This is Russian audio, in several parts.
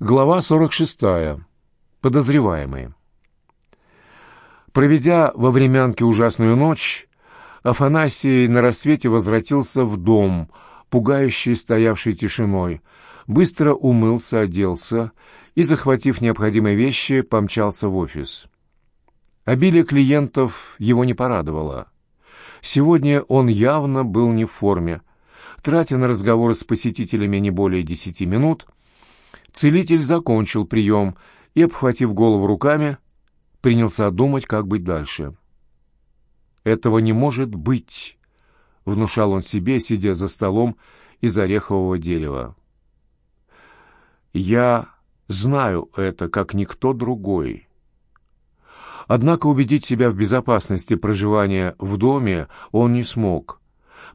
Глава 46. Подозреваемый. Проведя во времянке ужасную ночь, Афанасий на рассвете возвратился в дом, пугающий стоявшей тишиной, быстро умылся, оделся и, захватив необходимые вещи, помчался в офис. Обилие клиентов его не порадовало. Сегодня он явно был не в форме. Тратя на разговоры с посетителями не более десяти минут, целитель закончил прием и, обхватив голову руками, принялся думать, как быть дальше. «Этого не может быть!» — внушал он себе, сидя за столом из орехового дерева. «Я знаю это, как никто другой». Однако убедить себя в безопасности проживания в доме он не смог.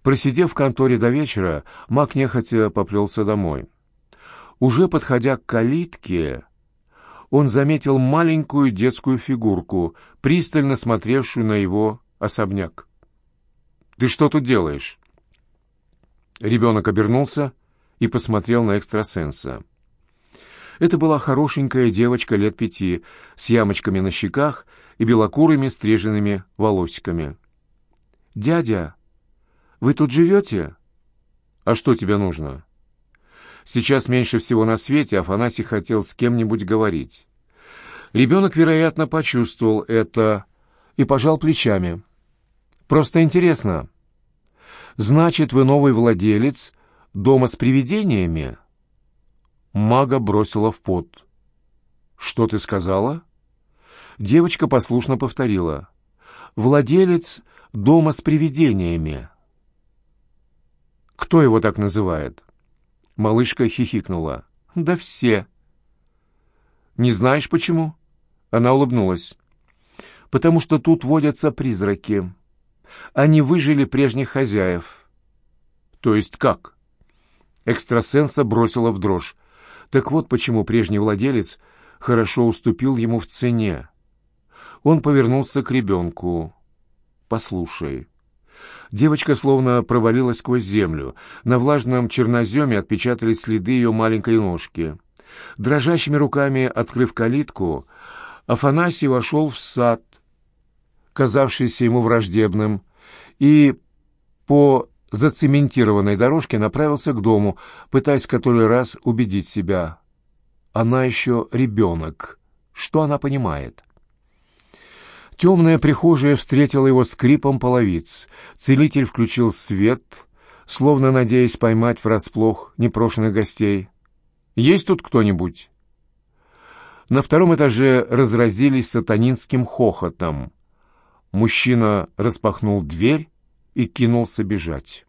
Просидев в конторе до вечера, Мак нехотя поплелся домой. Уже подходя к калитке, он заметил маленькую детскую фигурку, пристально смотревшую на его особняк. «Ты что тут делаешь?» Ребенок обернулся и посмотрел на экстрасенса. Это была хорошенькая девочка лет пяти, с ямочками на щеках и белокурыми стриженными волосиками. «Дядя, вы тут живете?» «А что тебе нужно?» Сейчас меньше всего на свете Афанасий хотел с кем-нибудь говорить. Ребенок, вероятно, почувствовал это и пожал плечами. «Просто интересно. Значит, вы новый владелец дома с привидениями?» Мага бросила в пот. «Что ты сказала?» Девочка послушно повторила. «Владелец дома с привидениями». «Кто его так называет?» Малышка хихикнула. «Да все». «Не знаешь, почему?» Она улыбнулась. «Потому что тут водятся призраки. Они выжили прежних хозяев». «То есть как?» Экстрасенса бросила в дрожь. Так вот почему прежний владелец хорошо уступил ему в цене. Он повернулся к ребенку. «Послушай». Девочка словно провалилась сквозь землю. На влажном черноземе отпечатались следы ее маленькой ножки. Дрожащими руками, открыв калитку, Афанасий вошел в сад, казавшийся ему враждебным, и по зацементированной дорожке направился к дому, пытаясь в который раз убедить себя. Она еще ребенок. Что она понимает? Темная прихожая встретила его скрипом половиц. Целитель включил свет, словно надеясь поймать врасплох непрошенных гостей. «Есть тут кто-нибудь?» На втором этаже разразились сатанинским хохотом. Мужчина распахнул дверь и кинулся бежать.